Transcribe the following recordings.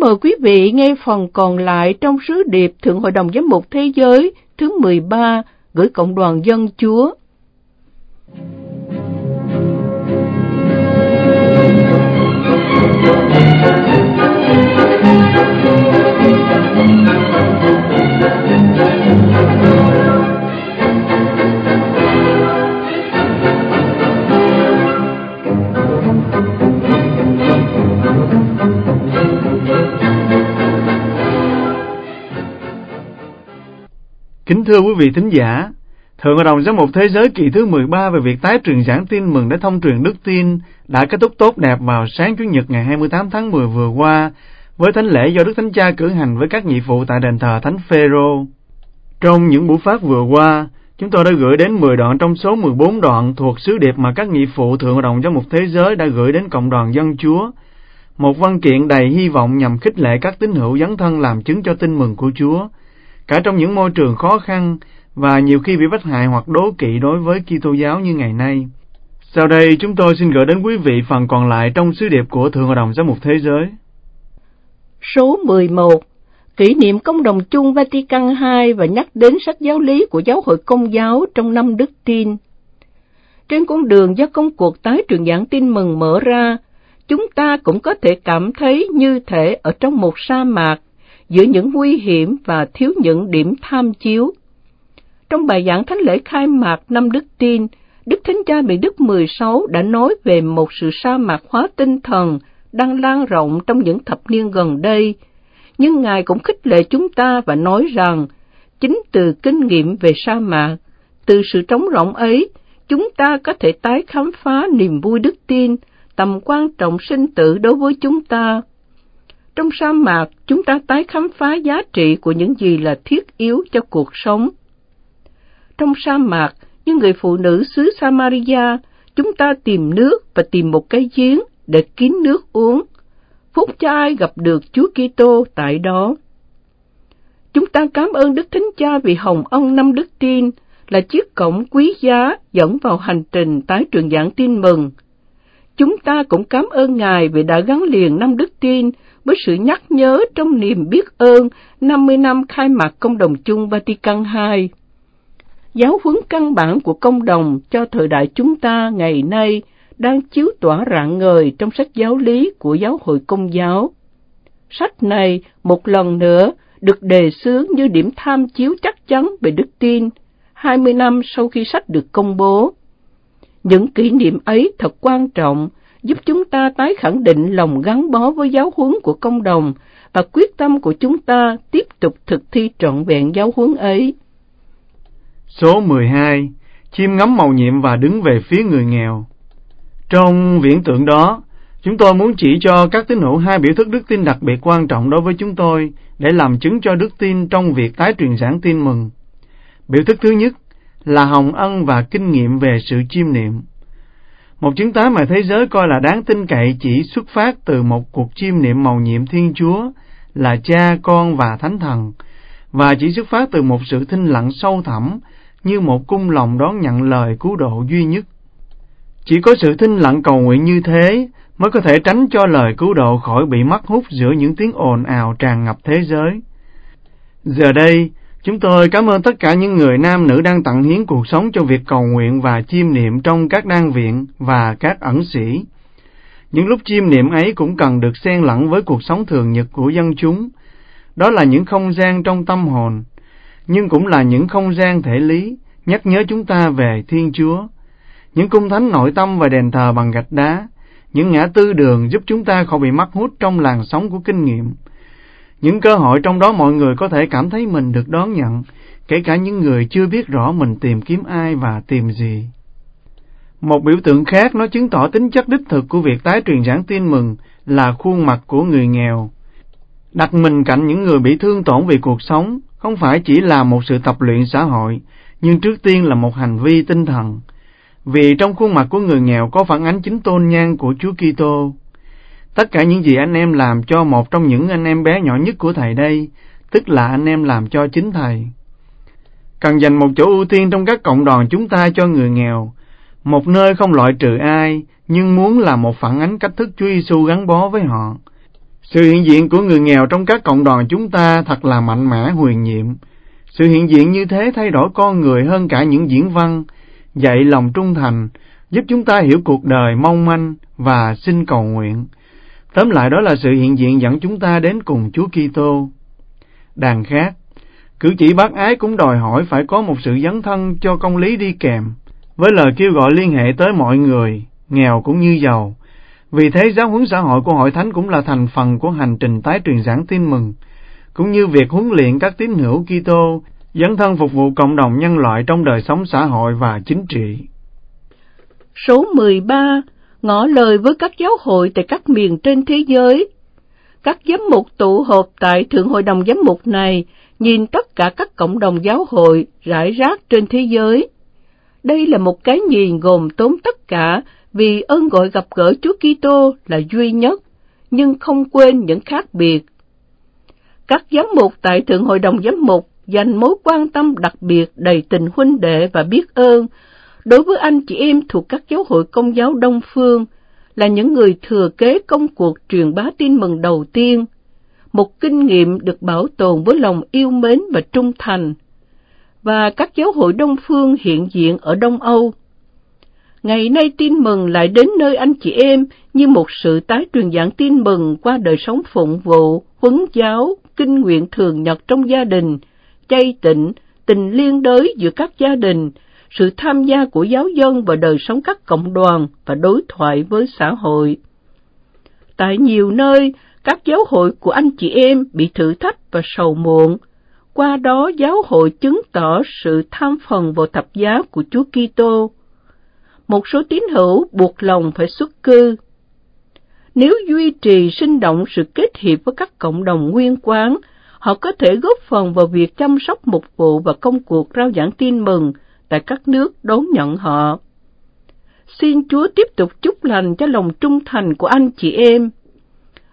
mời quý vị nghe phần còn lại trong sứ điệp Thượng Hội đồng Giám mục Thế giới thứ 13 gửi Cộng đoàn Dân Chúa. Kính thưa quý vị thính giả, Thượng Hội đồng Giám mục Thế giới kỳ thứ 13 về việc tái truyền giảng tin mừng để thông truyền đức tin đã kết thúc tốt đẹp vào sáng Chủ nhật ngày 28 tháng 10 vừa qua với thánh lễ do Đức Thánh Cha cử hành với các nhị phụ tại đền thờ Thánh Phêrô. Trong những buổi phát vừa qua, chúng tôi đã gửi đến 10 đoạn trong số 14 đoạn thuộc sứ điệp mà các nhị phụ Thượng Hội đồng Giám mục Thế giới đã gửi đến cộng đoàn dân Chúa. Một văn kiện đầy hy vọng nhằm khích lệ các tín hữu dấn thân làm chứng cho tin mừng của Chúa cả trong những môi trường khó khăn và nhiều khi bị bắt hại hoặc đố kỵ đối với Kitô giáo như ngày nay. Sau đây chúng tôi xin gửi đến quý vị phần còn lại trong sứ điệp của Thượng Hội đồng Giám mục Thế giới. Số 11 Kỷ niệm công đồng chung Vatican II và nhắc đến sách giáo lý của giáo hội công giáo trong năm đức tin. Trên con đường do công cuộc tái truyền giảng tin mừng mở ra, chúng ta cũng có thể cảm thấy như thể ở trong một sa mạc giữa những nguy hiểm và thiếu những điểm tham chiếu. Trong bài giảng thánh lễ khai mạc năm Đức Tin, Đức Thánh Cha Bị Đức 16 đã nói về một sự sa mạc hóa tinh thần đang lan rộng trong những thập niên gần đây, nhưng Ngài cũng khích lệ chúng ta và nói rằng, chính từ kinh nghiệm về sa mạc, từ sự trống rỗng ấy, chúng ta có thể tái khám phá niềm vui đức tin, tầm quan trọng sinh tử đối với chúng ta. Trong sa mạc, chúng ta tái khám phá giá trị của những gì là thiết yếu cho cuộc sống. Trong sa mạc, như người phụ nữ xứ Samaria, chúng ta tìm nước và tìm một cái giếng để kín nước uống. Phúc cho ai gặp được Chúa Kitô tại đó. Chúng ta cảm ơn Đức Thánh Cha vì hồng ân năm đức tin là chiếc cổng quý giá dẫn vào hành trình tái truyền giảng tin mừng. Chúng ta cũng cảm ơn Ngài vì đã gắn liền năm đức tin với sự nhắc nhớ trong niềm biết ơn 50 năm khai mạc công đồng chung Vatican II. Giáo huấn căn bản của công đồng cho thời đại chúng ta ngày nay đang chiếu tỏa rạng ngời trong sách giáo lý của giáo hội công giáo. Sách này một lần nữa được đề xướng như điểm tham chiếu chắc chắn về đức tin 20 năm sau khi sách được công bố. Những kỷ niệm ấy thật quan trọng giúp chúng ta tái khẳng định lòng gắn bó với giáo huấn của công đồng và quyết tâm của chúng ta tiếp tục thực thi trọn vẹn giáo huấn ấy. Số 12. Chim ngắm màu nhiệm và đứng về phía người nghèo. Trong viễn tượng đó, chúng tôi muốn chỉ cho các tín hữu hai biểu thức đức tin đặc biệt quan trọng đối với chúng tôi để làm chứng cho đức tin trong việc tái truyền giảng tin mừng. Biểu thức thứ nhất là hồng ân và kinh nghiệm về sự chiêm niệm. Một chứng tá mà thế giới coi là đáng tin cậy chỉ xuất phát từ một cuộc chiêm niệm màu nhiệm Thiên Chúa là Cha, Con và Thánh Thần, và chỉ xuất phát từ một sự thinh lặng sâu thẳm như một cung lòng đón nhận lời cứu độ duy nhất. Chỉ có sự thinh lặng cầu nguyện như thế mới có thể tránh cho lời cứu độ khỏi bị mắc hút giữa những tiếng ồn ào tràn ngập thế giới. Giờ đây, Chúng tôi cảm ơn tất cả những người nam nữ đang tặng hiến cuộc sống cho việc cầu nguyện và chiêm niệm trong các đan viện và các ẩn sĩ. Những lúc chiêm niệm ấy cũng cần được xen lẫn với cuộc sống thường nhật của dân chúng. Đó là những không gian trong tâm hồn, nhưng cũng là những không gian thể lý, nhắc nhớ chúng ta về Thiên Chúa. Những cung thánh nội tâm và đền thờ bằng gạch đá, những ngã tư đường giúp chúng ta không bị mắc hút trong làn sóng của kinh nghiệm những cơ hội trong đó mọi người có thể cảm thấy mình được đón nhận, kể cả những người chưa biết rõ mình tìm kiếm ai và tìm gì. Một biểu tượng khác nó chứng tỏ tính chất đích thực của việc tái truyền giảng tin mừng là khuôn mặt của người nghèo. Đặt mình cạnh những người bị thương tổn vì cuộc sống không phải chỉ là một sự tập luyện xã hội, nhưng trước tiên là một hành vi tinh thần. Vì trong khuôn mặt của người nghèo có phản ánh chính tôn nhan của Chúa Kitô. Tất cả những gì anh em làm cho một trong những anh em bé nhỏ nhất của thầy đây, tức là anh em làm cho chính thầy. Cần dành một chỗ ưu tiên trong các cộng đoàn chúng ta cho người nghèo, một nơi không loại trừ ai, nhưng muốn là một phản ánh cách thức Chúa Giêsu gắn bó với họ. Sự hiện diện của người nghèo trong các cộng đoàn chúng ta thật là mạnh mẽ huyền nhiệm. Sự hiện diện như thế thay đổi con người hơn cả những diễn văn, dạy lòng trung thành, giúp chúng ta hiểu cuộc đời mong manh và xin cầu nguyện. Tóm lại đó là sự hiện diện dẫn chúng ta đến cùng Chúa Kitô. Đàn khác, cử chỉ bác ái cũng đòi hỏi phải có một sự dấn thân cho công lý đi kèm, với lời kêu gọi liên hệ tới mọi người, nghèo cũng như giàu. Vì thế giáo huấn xã hội của hội thánh cũng là thành phần của hành trình tái truyền giảng tin mừng, cũng như việc huấn luyện các tín hữu Kitô dấn thân phục vụ cộng đồng nhân loại trong đời sống xã hội và chính trị. Số 13 ngỏ lời với các giáo hội tại các miền trên thế giới. Các giám mục tụ họp tại Thượng Hội đồng Giám mục này nhìn tất cả các cộng đồng giáo hội rải rác trên thế giới. Đây là một cái nhìn gồm tốn tất cả vì ơn gọi gặp gỡ Chúa Kitô là duy nhất, nhưng không quên những khác biệt. Các giám mục tại Thượng Hội đồng Giám mục dành mối quan tâm đặc biệt đầy tình huynh đệ và biết ơn đối với anh chị em thuộc các giáo hội công giáo Đông Phương là những người thừa kế công cuộc truyền bá tin mừng đầu tiên, một kinh nghiệm được bảo tồn với lòng yêu mến và trung thành, và các giáo hội Đông Phương hiện diện ở Đông Âu. Ngày nay tin mừng lại đến nơi anh chị em như một sự tái truyền giảng tin mừng qua đời sống phụng vụ, huấn giáo, kinh nguyện thường nhật trong gia đình, chay tịnh, tình liên đới giữa các gia đình, sự tham gia của giáo dân vào đời sống các cộng đoàn và đối thoại với xã hội. Tại nhiều nơi, các giáo hội của anh chị em bị thử thách và sầu muộn. Qua đó giáo hội chứng tỏ sự tham phần vào thập giá của Chúa Kitô. Một số tín hữu buộc lòng phải xuất cư. Nếu duy trì sinh động sự kết hiệp với các cộng đồng nguyên quán, họ có thể góp phần vào việc chăm sóc mục vụ và công cuộc rao giảng tin mừng tại các nước đón nhận họ. Xin Chúa tiếp tục chúc lành cho lòng trung thành của anh chị em.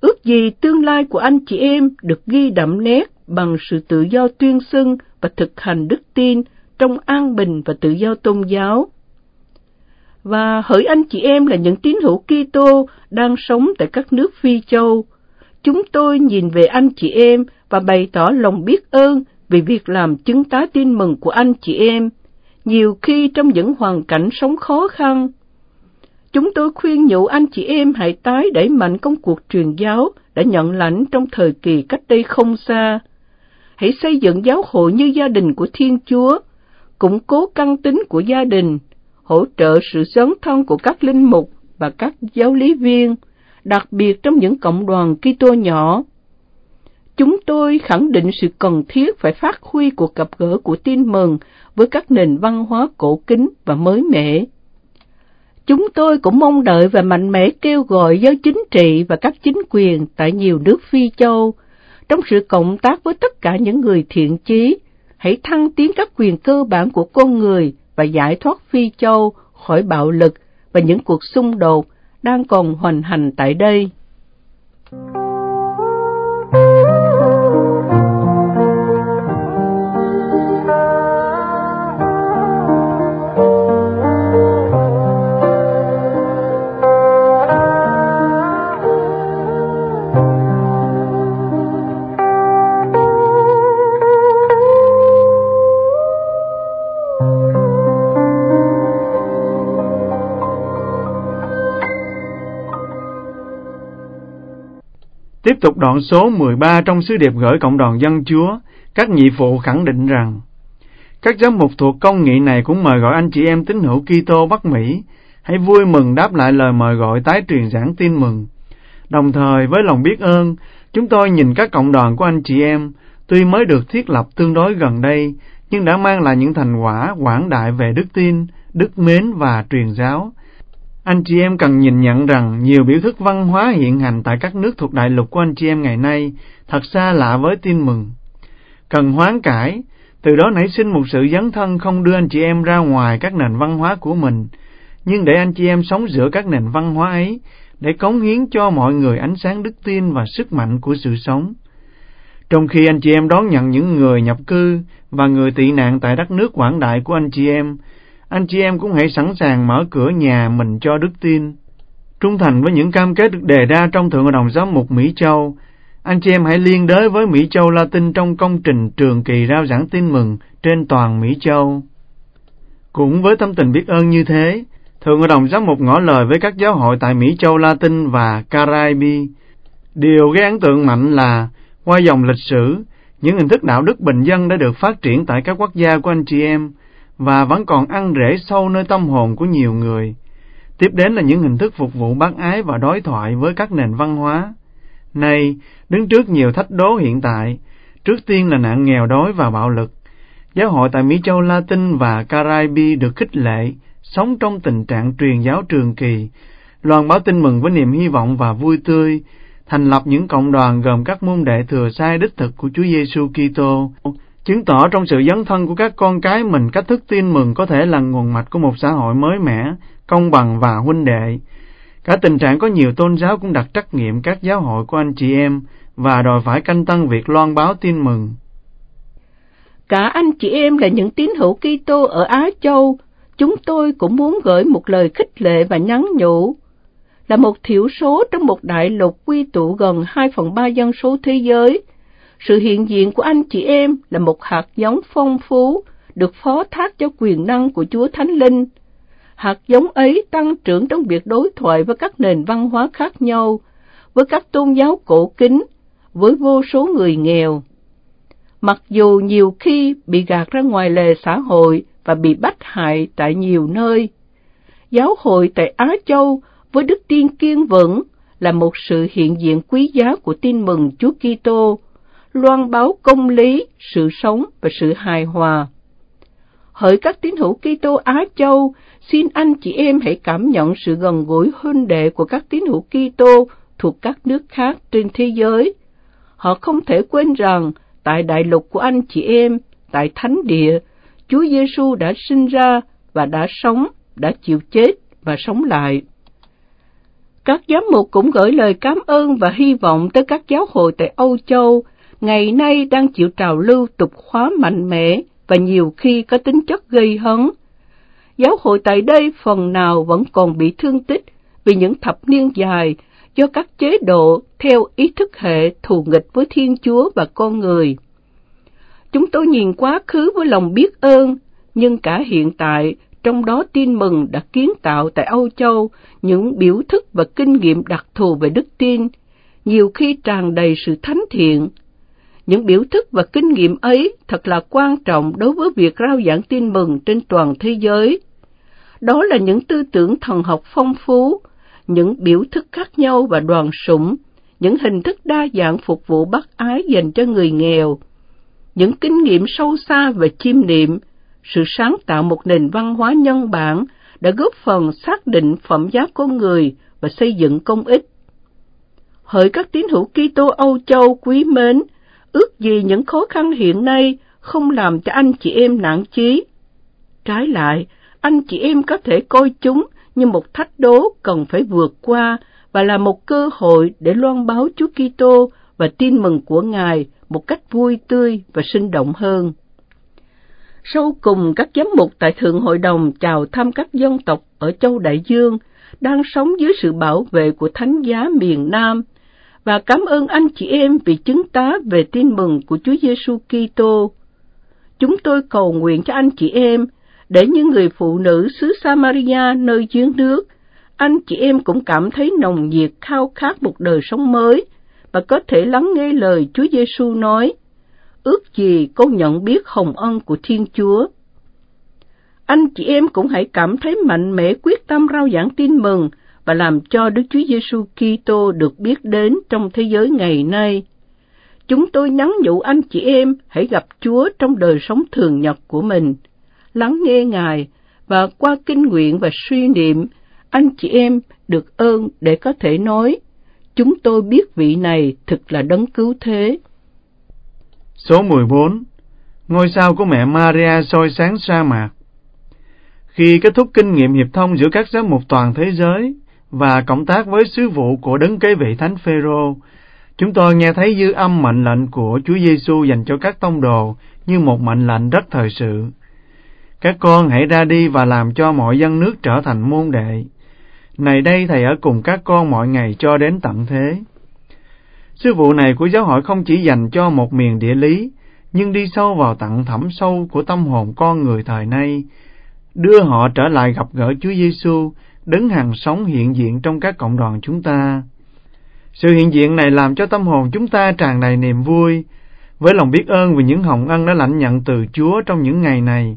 Ước gì tương lai của anh chị em được ghi đậm nét bằng sự tự do tuyên xưng và thực hành đức tin trong an bình và tự do tôn giáo. Và hỡi anh chị em là những tín hữu Kitô đang sống tại các nước Phi Châu, chúng tôi nhìn về anh chị em và bày tỏ lòng biết ơn vì việc làm chứng tá tin mừng của anh chị em, nhiều khi trong những hoàn cảnh sống khó khăn. Chúng tôi khuyên nhủ anh chị em hãy tái đẩy mạnh công cuộc truyền giáo đã nhận lãnh trong thời kỳ cách đây không xa. Hãy xây dựng giáo hội như gia đình của Thiên Chúa, củng cố căn tính của gia đình, hỗ trợ sự dấn thân của các linh mục và các giáo lý viên, đặc biệt trong những cộng đoàn Kitô nhỏ. Chúng tôi khẳng định sự cần thiết phải phát huy cuộc gặp gỡ của tin mừng với các nền văn hóa cổ kính và mới mẻ. Chúng tôi cũng mong đợi và mạnh mẽ kêu gọi giới chính trị và các chính quyền tại nhiều nước Phi Châu, trong sự cộng tác với tất cả những người thiện chí, hãy thăng tiến các quyền cơ bản của con người và giải thoát Phi Châu khỏi bạo lực và những cuộc xung đột đang còn hoành hành tại đây. Tiếp tục đoạn số 13 trong sứ điệp gửi cộng đoàn dân chúa, các nhị phụ khẳng định rằng các giám mục thuộc công nghị này cũng mời gọi anh chị em tín hữu Kitô Bắc Mỹ hãy vui mừng đáp lại lời mời gọi tái truyền giảng tin mừng. Đồng thời với lòng biết ơn, chúng tôi nhìn các cộng đoàn của anh chị em tuy mới được thiết lập tương đối gần đây, nhưng đã mang lại những thành quả quảng đại về đức tin, đức mến và truyền giáo, anh chị em cần nhìn nhận rằng nhiều biểu thức văn hóa hiện hành tại các nước thuộc đại lục của anh chị em ngày nay thật xa lạ với tin mừng. Cần hoán cải, từ đó nảy sinh một sự dấn thân không đưa anh chị em ra ngoài các nền văn hóa của mình, nhưng để anh chị em sống giữa các nền văn hóa ấy, để cống hiến cho mọi người ánh sáng đức tin và sức mạnh của sự sống. Trong khi anh chị em đón nhận những người nhập cư và người tị nạn tại đất nước quảng đại của anh chị em, anh chị em cũng hãy sẵn sàng mở cửa nhà mình cho đức tin. Trung thành với những cam kết được đề ra trong Thượng Hội đồng Giám mục Mỹ Châu, anh chị em hãy liên đới với Mỹ Châu Latin trong công trình trường kỳ rao giảng tin mừng trên toàn Mỹ Châu. Cũng với tâm tình biết ơn như thế, Thượng Hội đồng Giám mục ngỏ lời với các giáo hội tại Mỹ Châu Latin và Caribe. Điều gây ấn tượng mạnh là, qua dòng lịch sử, những hình thức đạo đức bình dân đã được phát triển tại các quốc gia của anh chị em và vẫn còn ăn rễ sâu nơi tâm hồn của nhiều người. Tiếp đến là những hình thức phục vụ bác ái và đối thoại với các nền văn hóa. Nay, đứng trước nhiều thách đố hiện tại, trước tiên là nạn nghèo đói và bạo lực. Giáo hội tại Mỹ Châu Latin và Caribe được khích lệ, sống trong tình trạng truyền giáo trường kỳ, loan báo tin mừng với niềm hy vọng và vui tươi, thành lập những cộng đoàn gồm các môn đệ thừa sai đích thực của Chúa Giêsu Kitô, chứng tỏ trong sự dấn thân của các con cái mình cách thức tin mừng có thể là nguồn mạch của một xã hội mới mẻ, công bằng và huynh đệ. Cả tình trạng có nhiều tôn giáo cũng đặt trách nhiệm các giáo hội của anh chị em và đòi phải canh tăng việc loan báo tin mừng. Cả anh chị em là những tín hữu Kitô ở Á Châu, chúng tôi cũng muốn gửi một lời khích lệ và nhắn nhủ. Là một thiểu số trong một đại lục quy tụ gần 2 phần 3 dân số thế giới, sự hiện diện của anh chị em là một hạt giống phong phú, được phó thác cho quyền năng của Chúa Thánh Linh. Hạt giống ấy tăng trưởng trong việc đối thoại với các nền văn hóa khác nhau, với các tôn giáo cổ kính, với vô số người nghèo. Mặc dù nhiều khi bị gạt ra ngoài lề xã hội và bị bắt hại tại nhiều nơi, giáo hội tại Á Châu với đức tin kiên vững là một sự hiện diện quý giá của tin mừng Chúa Kitô loan báo công lý, sự sống và sự hài hòa. Hỡi các tín hữu Kitô Á Châu, xin anh chị em hãy cảm nhận sự gần gũi huynh đệ của các tín hữu Kitô thuộc các nước khác trên thế giới. Họ không thể quên rằng tại đại lục của anh chị em, tại thánh địa, Chúa Giêsu đã sinh ra và đã sống, đã chịu chết và sống lại. Các giám mục cũng gửi lời cảm ơn và hy vọng tới các giáo hội tại Âu Châu ngày nay đang chịu trào lưu tục hóa mạnh mẽ và nhiều khi có tính chất gây hấn. Giáo hội tại đây phần nào vẫn còn bị thương tích vì những thập niên dài do các chế độ theo ý thức hệ thù nghịch với Thiên Chúa và con người. Chúng tôi nhìn quá khứ với lòng biết ơn, nhưng cả hiện tại, trong đó tin mừng đã kiến tạo tại Âu Châu những biểu thức và kinh nghiệm đặc thù về đức tin, nhiều khi tràn đầy sự thánh thiện, những biểu thức và kinh nghiệm ấy thật là quan trọng đối với việc rao giảng tin mừng trên toàn thế giới. Đó là những tư tưởng thần học phong phú, những biểu thức khác nhau và đoàn sủng, những hình thức đa dạng phục vụ bác ái dành cho người nghèo, những kinh nghiệm sâu xa về chiêm niệm, sự sáng tạo một nền văn hóa nhân bản đã góp phần xác định phẩm giá con người và xây dựng công ích. Hỡi các tín hữu Kitô Âu Châu quý mến, ước gì những khó khăn hiện nay không làm cho anh chị em nản chí. Trái lại, anh chị em có thể coi chúng như một thách đố cần phải vượt qua và là một cơ hội để loan báo Chúa Kitô và tin mừng của Ngài một cách vui tươi và sinh động hơn. Sau cùng, các giám mục tại Thượng Hội đồng chào thăm các dân tộc ở châu Đại Dương đang sống dưới sự bảo vệ của Thánh giá miền Nam – và cảm ơn anh chị em vì chứng tá về tin mừng của Chúa Giêsu Kitô. Chúng tôi cầu nguyện cho anh chị em để những người phụ nữ xứ Samaria nơi giếng nước, anh chị em cũng cảm thấy nồng nhiệt khao khát một đời sống mới và có thể lắng nghe lời Chúa Giêsu nói: Ước gì con nhận biết hồng ân của Thiên Chúa. Anh chị em cũng hãy cảm thấy mạnh mẽ quyết tâm rao giảng tin mừng và làm cho Đức Chúa Giêsu Kitô được biết đến trong thế giới ngày nay. Chúng tôi nhắn nhủ anh chị em hãy gặp Chúa trong đời sống thường nhật của mình, lắng nghe Ngài và qua kinh nguyện và suy niệm, anh chị em được ơn để có thể nói, chúng tôi biết vị này thực là đấng cứu thế. Số 14 Ngôi sao của mẹ Maria soi sáng sa mạc Khi kết thúc kinh nghiệm hiệp thông giữa các giám mục toàn thế giới, và cộng tác với sứ vụ của đấng kế vị thánh Phêrô, chúng tôi nghe thấy dư âm mệnh lệnh của Chúa Giêsu dành cho các tông đồ như một mệnh lệnh rất thời sự. Các con hãy ra đi và làm cho mọi dân nước trở thành môn đệ. Này đây Thầy ở cùng các con mọi ngày cho đến tận thế. Sứ vụ này của giáo hội không chỉ dành cho một miền địa lý, nhưng đi sâu vào tận thẳm sâu của tâm hồn con người thời nay, đưa họ trở lại gặp gỡ Chúa Giêsu, đứng hàng sống hiện diện trong các cộng đoàn chúng ta. Sự hiện diện này làm cho tâm hồn chúng ta tràn đầy niềm vui, với lòng biết ơn vì những hồng ân đã lãnh nhận từ Chúa trong những ngày này,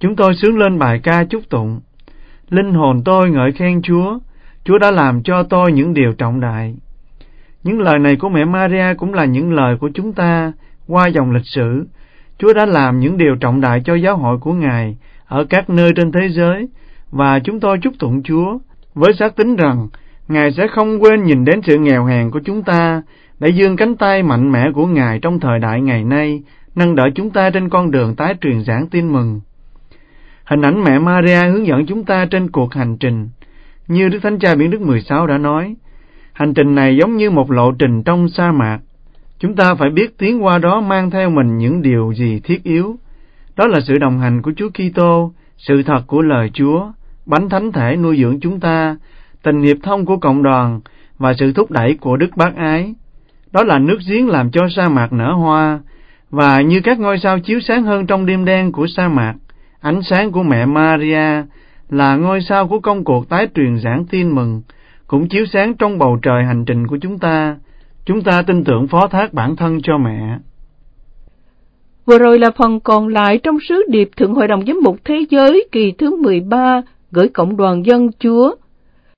chúng tôi sướng lên bài ca chúc tụng. Linh hồn tôi ngợi khen Chúa, Chúa đã làm cho tôi những điều trọng đại. Những lời này của mẹ Maria cũng là những lời của chúng ta qua dòng lịch sử. Chúa đã làm những điều trọng đại cho giáo hội của Ngài ở các nơi trên thế giới và chúng tôi chúc tụng Chúa với xác tính rằng Ngài sẽ không quên nhìn đến sự nghèo hèn của chúng ta để dương cánh tay mạnh mẽ của Ngài trong thời đại ngày nay, nâng đỡ chúng ta trên con đường tái truyền giảng tin mừng. Hình ảnh mẹ Maria hướng dẫn chúng ta trên cuộc hành trình. Như Đức Thánh Cha Biển Đức 16 đã nói, hành trình này giống như một lộ trình trong sa mạc. Chúng ta phải biết tiến qua đó mang theo mình những điều gì thiết yếu. Đó là sự đồng hành của Chúa Kitô, sự thật của lời Chúa, bánh thánh thể nuôi dưỡng chúng ta, tình hiệp thông của cộng đoàn và sự thúc đẩy của Đức Bác Ái. Đó là nước giếng làm cho sa mạc nở hoa, và như các ngôi sao chiếu sáng hơn trong đêm đen của sa mạc, ánh sáng của mẹ Maria là ngôi sao của công cuộc tái truyền giảng tin mừng, cũng chiếu sáng trong bầu trời hành trình của chúng ta. Chúng ta tin tưởng phó thác bản thân cho mẹ. Vừa rồi là phần còn lại trong sứ điệp Thượng Hội đồng Giám mục Thế giới kỳ thứ 13 gửi Cộng đoàn Dân Chúa.